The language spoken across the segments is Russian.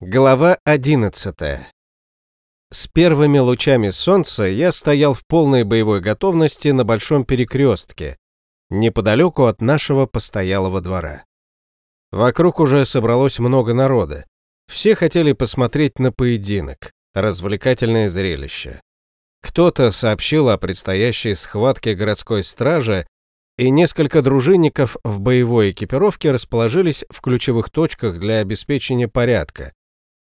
Глава 11. С первыми лучами солнца я стоял в полной боевой готовности на большом перекрестке, неподалеку от нашего постоялого двора. Вокруг уже собралось много народа. Все хотели посмотреть на поединок, развлекательное зрелище. Кто-то сообщил о предстоящей схватке городской стражи, и несколько дружинников в боевой экипировке расположились в ключевых точках для обеспечения порядка,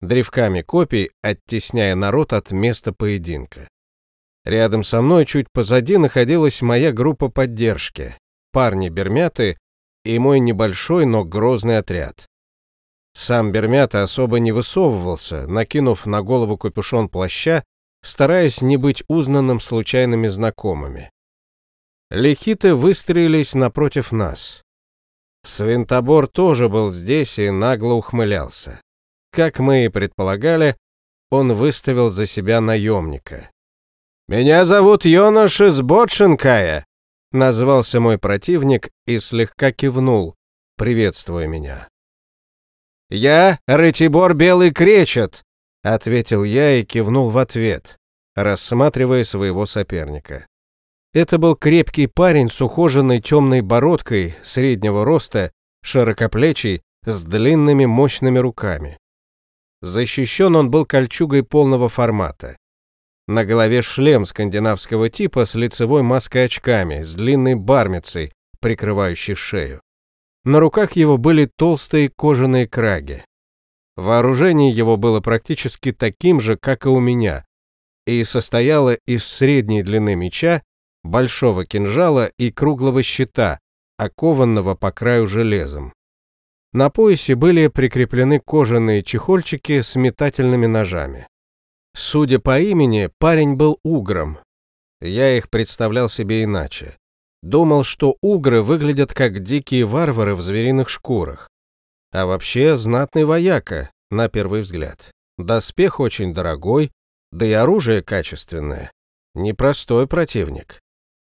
древками копий оттесняя народ от места поединка. Рядом со мной, чуть позади, находилась моя группа поддержки, парни-бермяты и мой небольшой, но грозный отряд. Сам Бермята особо не высовывался, накинув на голову капюшон плаща, стараясь не быть узнанным случайными знакомыми. Лехиты выстроились напротив нас. Свинтобор тоже был здесь и нагло ухмылялся. Как мы и предполагали, он выставил за себя наемника. «Меня зовут Йонаш из Ботшинкая», — назвался мой противник и слегка кивнул, приветствуя меня. «Я Ратибор Белый Кречет», — ответил я и кивнул в ответ, рассматривая своего соперника. Это был крепкий парень с ухоженной темной бородкой, среднего роста, широкоплечий, с длинными мощными руками. Защищен он был кольчугой полного формата. На голове шлем скандинавского типа с лицевой маской-очками, с длинной бармицей, прикрывающей шею. На руках его были толстые кожаные краги. Вооружение его было практически таким же, как и у меня, и состояло из средней длины меча, большого кинжала и круглого щита, окованного по краю железом. На поясе были прикреплены кожаные чехольчики с метательными ножами. Судя по имени, парень был угром. Я их представлял себе иначе. Думал, что угры выглядят как дикие варвары в звериных шкурах. А вообще знатный вояка, на первый взгляд. Доспех очень дорогой, да и оружие качественное. Непростой противник.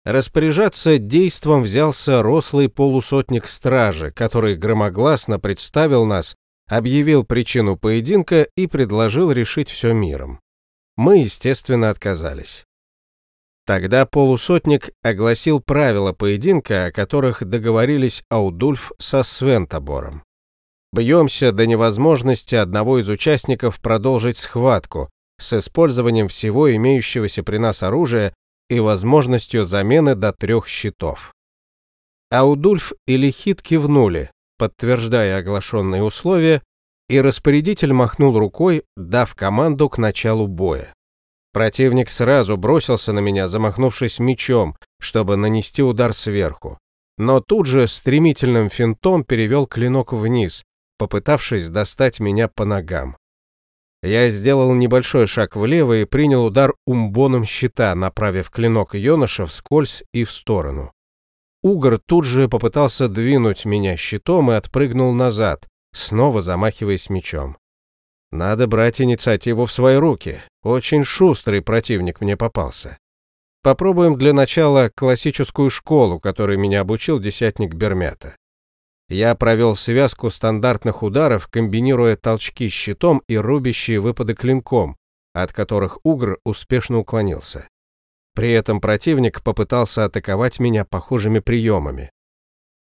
Распоряжаться действом взялся рослый полусотник стражи, который громогласно представил нас, объявил причину поединка и предложил решить все миром. Мы, естественно, отказались. Тогда полусотник огласил правила поединка, о которых договорились Аудульф со Свентобором. Бьемся до невозможности одного из участников продолжить схватку с использованием всего имеющегося при нас оружия и возможностью замены до трех щитов. Аудульф и Лихит кивнули, подтверждая оглашенные условия, и распорядитель махнул рукой, дав команду к началу боя. Противник сразу бросился на меня, замахнувшись мечом, чтобы нанести удар сверху, но тут же стремительным финтом перевел клинок вниз, попытавшись достать меня по ногам. Я сделал небольшой шаг влево и принял удар умбоном щита, направив клинок юноша вскользь и в сторону. Угор тут же попытался двинуть меня щитом и отпрыгнул назад, снова замахиваясь мечом. Надо брать инициативу в свои руки. Очень шустрый противник мне попался. Попробуем для начала классическую школу, которой меня обучил десятник Бермята. Я провел связку стандартных ударов, комбинируя толчки щитом и рубящие выпады клинком, от которых Угр успешно уклонился. При этом противник попытался атаковать меня похожими приемами.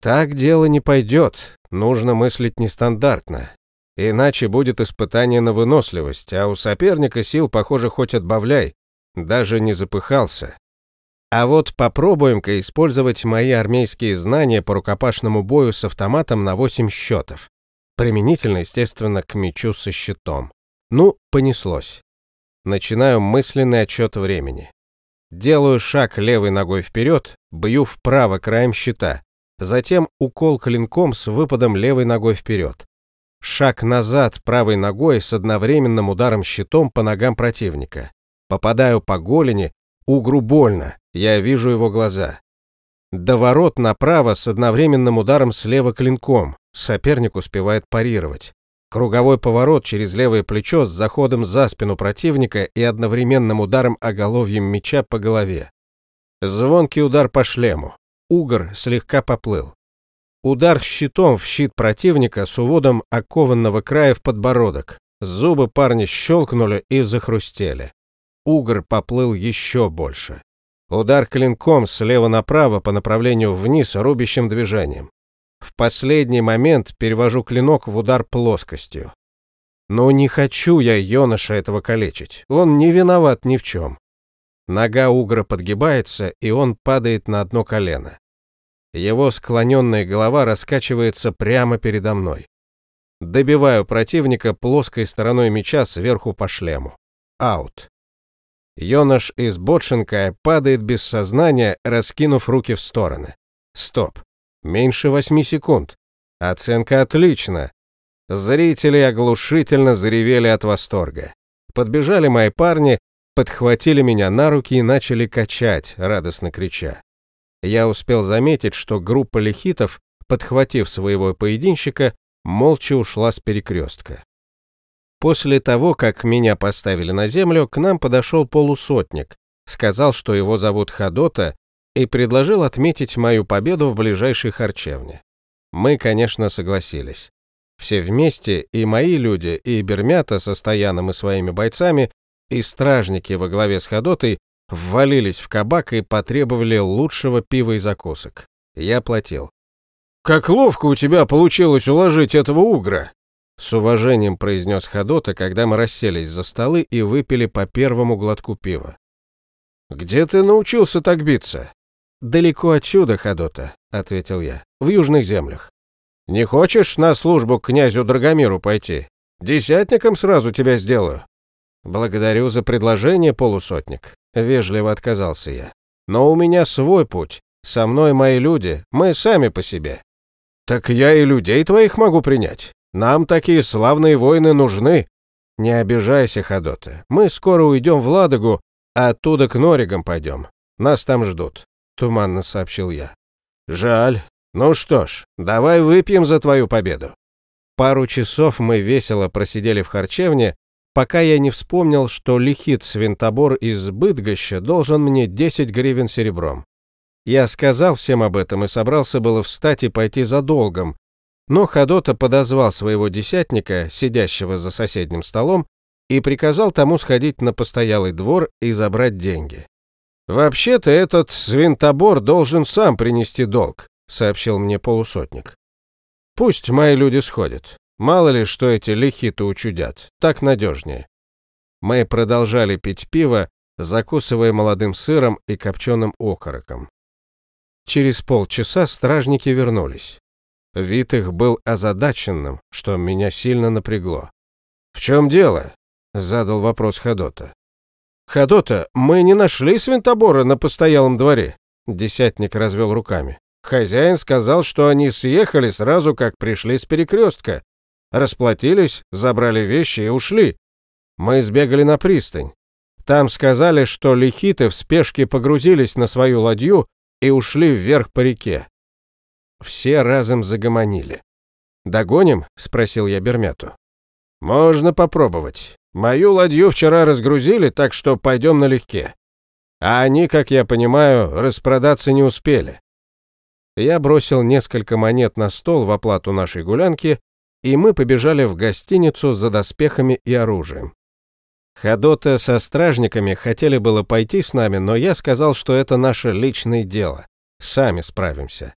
Так дело не пойдет, нужно мыслить нестандартно. Иначе будет испытание на выносливость, а у соперника сил, похоже, хоть отбавляй, даже не запыхался. А вот попробуем-ка использовать мои армейские знания по рукопашному бою с автоматом на 8 счетов. Применительно, естественно, к мечу со щитом. Ну, понеслось. Начинаю мысленный отчет времени. Делаю шаг левой ногой вперед, бью вправо краем щита. Затем укол клинком с выпадом левой ногой вперед. Шаг назад правой ногой с одновременным ударом щитом по ногам противника. Попадаю по голени, угру больно, я вижу его глаза. До ворот направо с одновременным ударом слева клинком. Соперник успевает парировать. Круговой поворот через левое плечо с заходом за спину противника и одновременным ударом оголовьем меча по голове. Звонкий удар по шлему. Угор слегка поплыл. Удар щитом в щит противника с уводом окованного края в подбородок. Зубы парня щелкнули и захрустели. Угр поплыл еще больше. Удар клинком слева направо по направлению вниз рубящим движением. В последний момент перевожу клинок в удар плоскостью. Но не хочу я юноша этого калечить. Он не виноват ни в чем. Нога угра подгибается, и он падает на одно колено. Его склоненная голова раскачивается прямо передо мной. Добиваю противника плоской стороной меча сверху по шлему. Аут. Йонаш из Ботшенкая падает без сознания, раскинув руки в стороны. Стоп. Меньше восьми секунд. Оценка отлично. Зрители оглушительно заревели от восторга. Подбежали мои парни, подхватили меня на руки и начали качать, радостно крича. Я успел заметить, что группа лихитов, подхватив своего поединщика, молча ушла с перекрестка. После того, как меня поставили на землю, к нам подошел полусотник, сказал, что его зовут Хадота, и предложил отметить мою победу в ближайшей харчевне. Мы, конечно, согласились. Все вместе, и мои люди, и Бермята со Стояном и своими бойцами, и стражники во главе с Ходотой ввалились в кабак и потребовали лучшего пива и закусок. Я платил. «Как ловко у тебя получилось уложить этого угра!» С уважением произнес Ходота, когда мы расселись за столы и выпили по первому глотку пива. «Где ты научился так биться?» «Далеко отсюда, Ходота», — ответил я, — «в южных землях». «Не хочешь на службу к князю Драгомиру пойти? Десятником сразу тебя сделаю». «Благодарю за предложение, полусотник», — вежливо отказался я. «Но у меня свой путь. Со мной мои люди, мы сами по себе». «Так я и людей твоих могу принять. Нам такие славные воины нужны». «Не обижайся, Ходота. Мы скоро уйдем в Ладогу, а оттуда к Норигам пойдем. Нас там ждут», — туманно сообщил я. «Жаль. Ну что ж, давай выпьем за твою победу». Пару часов мы весело просидели в харчевне, пока я не вспомнил, что лихит свинтобор из Быдгоща должен мне 10 гривен серебром. Я сказал всем об этом и собрался было встать и пойти за долгом, но Ходота подозвал своего десятника, сидящего за соседним столом, и приказал тому сходить на постоялый двор и забрать деньги. «Вообще-то этот свинтобор должен сам принести долг», — сообщил мне полусотник. «Пусть мои люди сходят. Мало ли, что эти лихи-то учудят, так надежнее. Мы продолжали пить пиво, закусывая молодым сыром и копченым окороком. Через полчаса стражники вернулись. Вид их был озадаченным, что меня сильно напрягло. «В чем дело?» — задал вопрос Ходота. «Ходота, мы не нашли свинтобора на постоялом дворе», — десятник развел руками. «Хозяин сказал, что они съехали сразу, как пришли с перекрестка, Расплатились, забрали вещи и ушли. Мы сбегали на пристань. Там сказали, что лихиты в спешке погрузились на свою ладью и ушли вверх по реке. Все разом загомонили. «Догоним?» — спросил я Бермяту. «Можно попробовать. Мою ладью вчера разгрузили, так что пойдем налегке. А они, как я понимаю, распродаться не успели». Я бросил несколько монет на стол в оплату нашей гулянки и мы побежали в гостиницу за доспехами и оружием. Ходота со стражниками хотели было пойти с нами, но я сказал, что это наше личное дело. Сами справимся.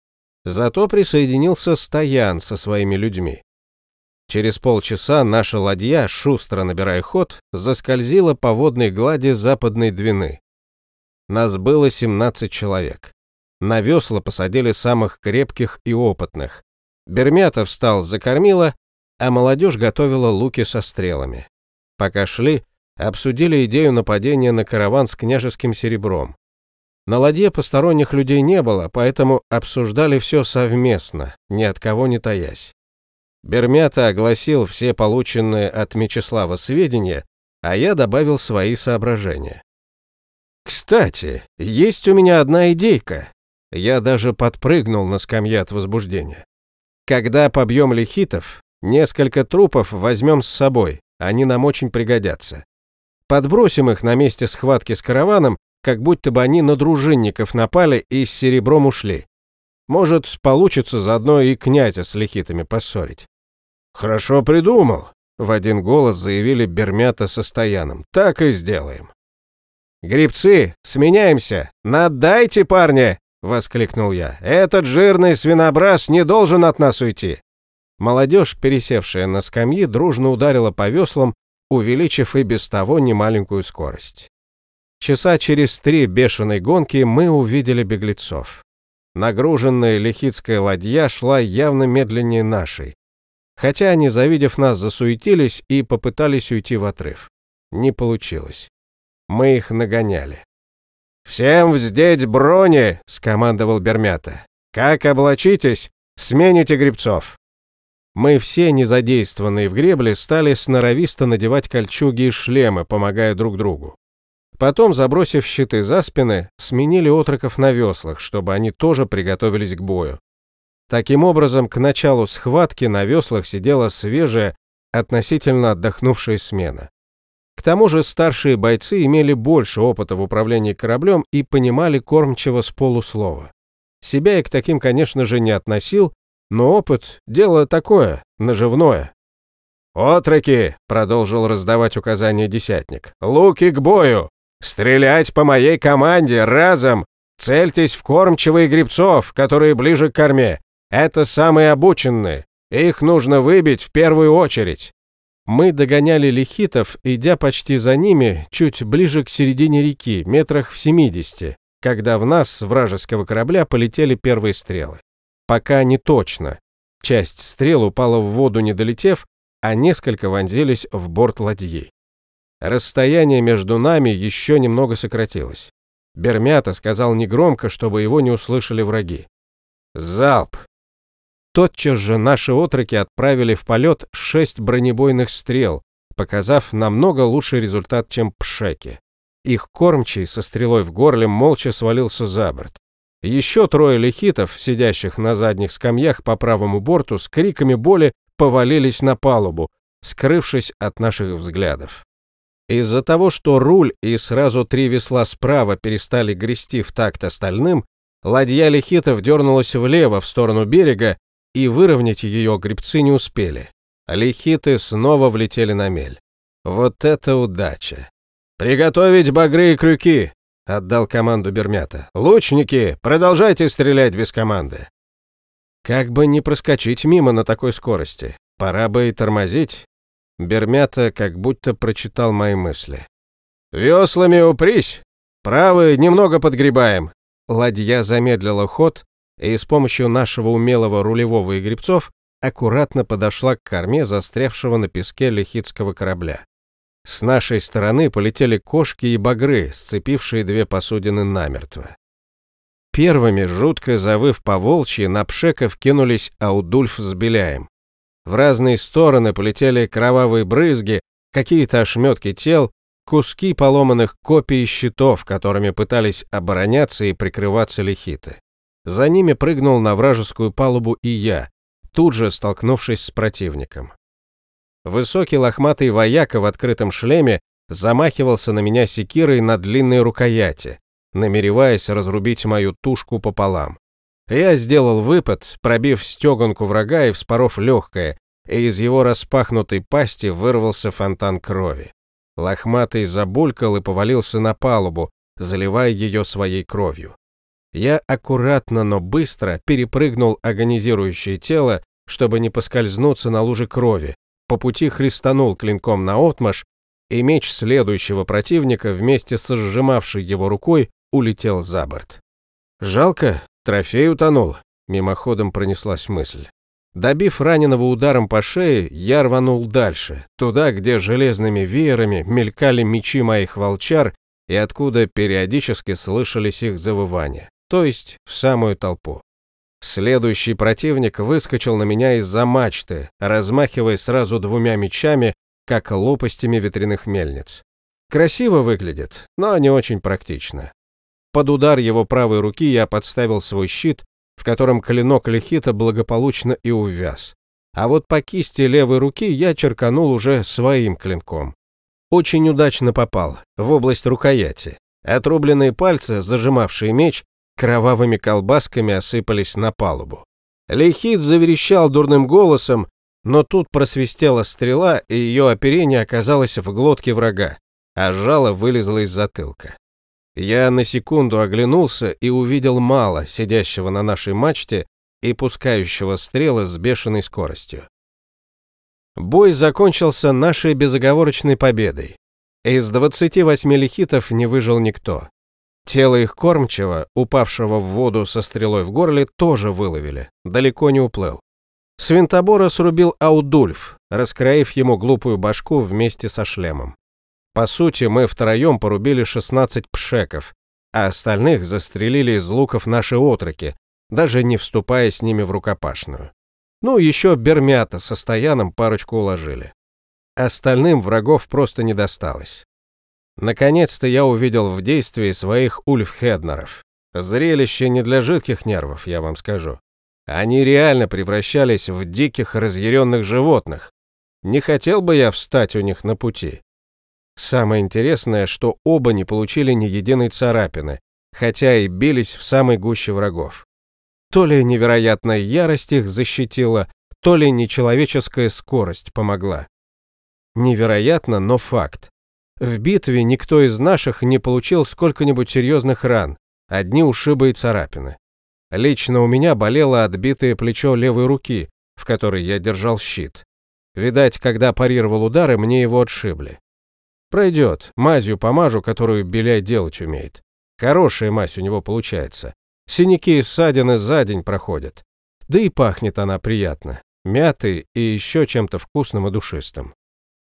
Зато присоединился Стоян со своими людьми. Через полчаса наша ладья, шустро набирая ход, заскользила по водной глади западной Двины. Нас было 17 человек. На весла посадили самых крепких и опытных. Бермята встал за кормила, а молодежь готовила луки со стрелами. Пока шли, обсудили идею нападения на караван с княжеским серебром. На ладье посторонних людей не было, поэтому обсуждали все совместно, ни от кого не таясь. Бермята огласил все полученные от Мечислава сведения, а я добавил свои соображения. «Кстати, есть у меня одна идейка». Я даже подпрыгнул на скамье от возбуждения. Когда побьем лихитов, несколько трупов возьмем с собой, они нам очень пригодятся. Подбросим их на месте схватки с караваном, как будто бы они на дружинников напали и с серебром ушли. Может, получится заодно и князя с лихитами поссорить. Хорошо придумал. в один голос заявили Бермята со Стояном. «Так и сделаем». «Грибцы, сменяемся! Надайте, парня!» — воскликнул я. «Этот жирный свинобраз не должен от нас уйти!» Молодежь, пересевшая на скамьи, дружно ударила по веслам, увеличив и без того немаленькую скорость. Часа через три бешеной гонки мы увидели беглецов. Нагруженная лихитская ладья шла явно медленнее нашей, хотя они, завидев нас, засуетились и попытались уйти в отрыв. Не получилось. Мы их нагоняли. «Всем вздеть брони!» — скомандовал Бермята. «Как облачитесь, смените гребцов!» Мы все, не задействованные в гребле, стали сноровисто надевать кольчуги и шлемы, помогая друг другу. Потом, забросив щиты за спины, сменили отроков на веслах, чтобы они тоже приготовились к бою. Таким образом, к началу схватки на веслах сидела свежая, относительно отдохнувшая смена. К тому же старшие бойцы имели больше опыта в управлении кораблем и понимали кормчего с полуслова. Себя я к таким, конечно же, не относил, но опыт – дело такое, наживное. «Отроки!» – продолжил раздавать указания десятник. «Луки к бою! Стрелять по моей команде разом! Цельтесь в кормчего и грибцов, которые ближе к корме. Это самые обученные. Их нужно выбить в первую очередь. Мы догоняли лихитов, идя почти за ними, чуть ближе к середине реки, метрах в 70, когда в нас с вражеского корабля полетели первые стрелы. Пока не точно. Часть стрел упала в воду, не долетев, а несколько вонзились в борт ладьи. Расстояние между нами еще немного сократилось. Бермята сказал негромко, чтобы его не услышали враги. «Залп!» Тотчас же наши отроки отправили в полет шесть бронебойных стрел, показав намного лучший результат, чем пшеки. Их кормчий со стрелой в горле молча свалился за борт. Еще трое лихитов, сидящих на задних скамьях по правому борту, с криками боли повалились на палубу, скрывшись от наших взглядов. Из-за того, что руль и сразу три весла справа перестали грести в такт остальным, ладья лихитов дернулась влево в сторону берега, и выровнять ее гребцы не успели. Лихиты снова влетели на мель. Вот это удача! «Приготовить багры и крюки!» — отдал команду Бермята. «Лучники, продолжайте стрелять без команды!» Как бы не проскочить мимо на такой скорости. Пора бы и тормозить. Бермята как будто прочитал мои мысли. «Веслами упрись! Правый немного подгребаем!» Ладья замедлила ход, и с помощью нашего умелого рулевого и гребцов аккуратно подошла к корме застрявшего на песке лихитского корабля. С нашей стороны полетели кошки и багры, сцепившие две посудины намертво. Первыми, жутко завыв по волчьи, на пшеков кинулись Аудульф с Беляем. В разные стороны полетели кровавые брызги, какие-то ошметки тел, куски поломанных копий щитов, которыми пытались обороняться и прикрываться лихиты. За ними прыгнул на вражескую палубу и я, тут же столкнувшись с противником. Высокий лохматый вояка в открытом шлеме замахивался на меня секирой на длинной рукояти, намереваясь разрубить мою тушку пополам. Я сделал выпад, пробив стеганку врага и вспоров легкое, и из его распахнутой пасти вырвался фонтан крови. Лохматый забулькал и повалился на палубу, заливая ее своей кровью. Я аккуратно, но быстро перепрыгнул агонизирующее тело, чтобы не поскользнуться на луже крови, по пути хлестанул клинком на отмаш, и меч следующего противника вместе со сжимавшей его рукой улетел за борт. «Жалко, трофей утонул», — мимоходом пронеслась мысль. Добив раненого ударом по шее, я рванул дальше, туда, где железными веерами мелькали мечи моих волчар и откуда периодически слышались их завывания то есть в самую толпу. Следующий противник выскочил на меня из-за мачты, размахивая сразу двумя мечами, как лопастями ветряных мельниц. Красиво выглядит, но не очень практично. Под удар его правой руки я подставил свой щит, в котором клинок лихита благополучно и увяз. А вот по кисти левой руки я черканул уже своим клинком. Очень удачно попал, в область рукояти. Отрубленные пальцы, зажимавшие меч, кровавыми колбасками осыпались на палубу. Лейхид заверещал дурным голосом, Но тут просвистела стрела, и ее оперение оказалось в глотке врага, а жало вылезло из затылка. Я на секунду оглянулся и увидел мало, сидящего на нашей мачте и пускающего стрелы с бешеной скоростью. Бой закончился нашей безоговорочной победой. Из 28 лихитов не выжил никто. Тело их кормчего, упавшего в воду со стрелой в горле, тоже выловили, далеко не уплыл. Свинтобора срубил Аудульф, раскроив ему глупую башку вместе со шлемом. По сути, мы втроем порубили 16 пшеков, а остальных застрелили из луков наши отроки, даже не вступая с ними в рукопашную. Ну, еще Бермята со Стояном парочку уложили. Остальным врагов просто не досталось. Наконец-то я увидел в действии своих ульфхеднеров. Зрелище не для жидких нервов, я вам скажу. Они реально превращались в диких разъяренных животных. Не хотел бы я встать у них на пути. Самое интересное, что оба не получили ни единой царапины, хотя и бились в самой гуще врагов. То ли невероятная ярость их защитила, то ли нечеловеческая скорость помогла. Невероятно, но факт. В битве никто из наших не получил сколько-нибудь серьезных ран, одни ушибы и царапины. Лично у меня болело отбитое плечо левой руки, в которой я держал щит. Видать, когда парировал удары, мне его отшибли. Пройдет, мазью помажу, которую Беляй делать умеет. Хорошая мазь у него получается. Синяки и ссадины за день проходят. Да и пахнет она приятно. Мятой и еще чем-то вкусным и душистым.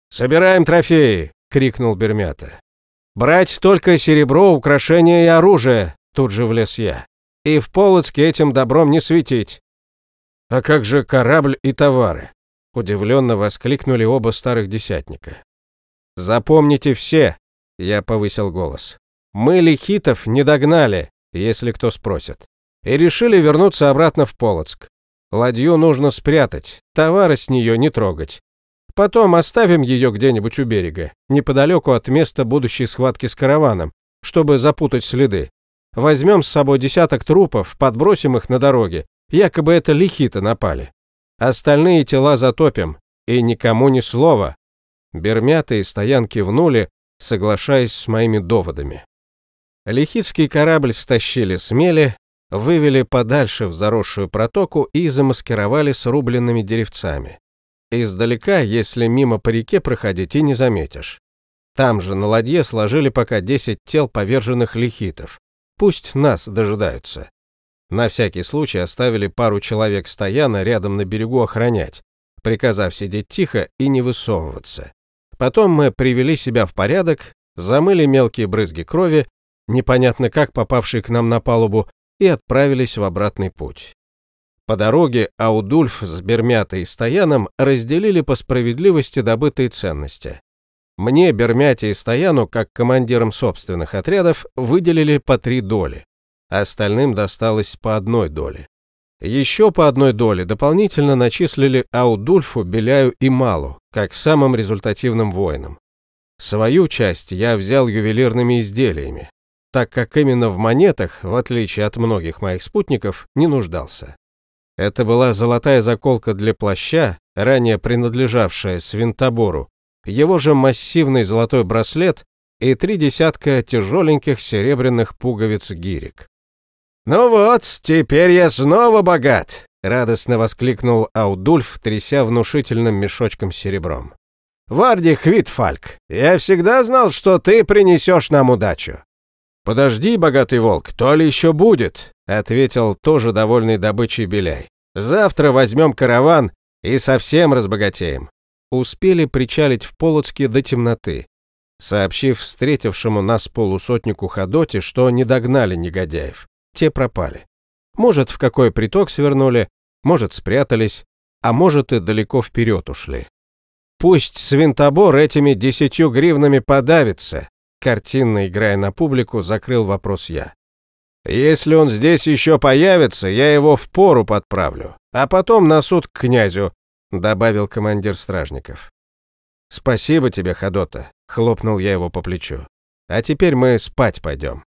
«Собираем трофеи!» — крикнул Бермята. «Брать только серебро, украшения и оружие!» — тут же влез я и в Полоцке этим добром не светить. А как же корабль и товары? Удивленно воскликнули оба старых десятника. Запомните все, я повысил голос. Мы лихитов не догнали, если кто спросит, и решили вернуться обратно в Полоцк. Ладью нужно спрятать, товары с нее не трогать. Потом оставим ее где-нибудь у берега, неподалеку от места будущей схватки с караваном, чтобы запутать следы. Возьмем с собой десяток трупов, подбросим их на дороге. Якобы это лихиты напали. Остальные тела затопим. И никому ни слова. Бермята и Стоян кивнули, соглашаясь с моими доводами. Лихитский корабль стащили с мели, вывели подальше в заросшую протоку и замаскировали срубленными деревцами. Издалека, если мимо по реке проходить, и не заметишь. Там же на ладье сложили пока 10 тел поверженных лихитов. Пусть нас дожидаются. На всякий случай оставили пару человек стояна рядом на берегу охранять, приказав сидеть тихо и не высовываться. Потом мы привели себя в порядок, замыли мелкие брызги крови, непонятно как попавшие к нам на палубу, и отправились в обратный путь. По дороге Аудульф с Бермятой и Стояном разделили по справедливости добытые ценности. Мне, Бермяте и Стояну, как командирам собственных отрядов, выделили по три доли. Остальным досталось по одной доле. Еще по одной доле дополнительно начислили Аудульфу, Беляю и Малу, как самым результативным воинам. Свою часть я взял ювелирными изделиями, так как именно в монетах, в отличие от многих моих спутников, не нуждался. Это была золотая заколка для плаща, ранее принадлежавшая Свинтобору, его же массивный золотой браслет и три десятка тяжеленьких серебряных пуговиц гирек. «Ну вот, теперь я снова богат!» — радостно воскликнул Аудульф, тряся внушительным мешочком серебром. «Варди Хвитфальк, я всегда знал, что ты принесешь нам удачу». «Подожди, богатый волк, то ли еще будет», — ответил тоже довольный добычей Беляй. «Завтра возьмем караван и совсем разбогатеем успели причалить в Полоцке до темноты, сообщив встретившему нас полусотнику Ходоте, что не догнали негодяев. Те пропали. Может, в какой приток свернули, может, спрятались, а может, и далеко вперед ушли. Пусть свинтобор этими десятью гривнами подавится, картинно играя на публику, закрыл вопрос я. Если он здесь еще появится, я его в пору подправлю, а потом на суд к князю, добавил командир стражников. «Спасибо тебе, Ходота», — хлопнул я его по плечу. «А теперь мы спать пойдем».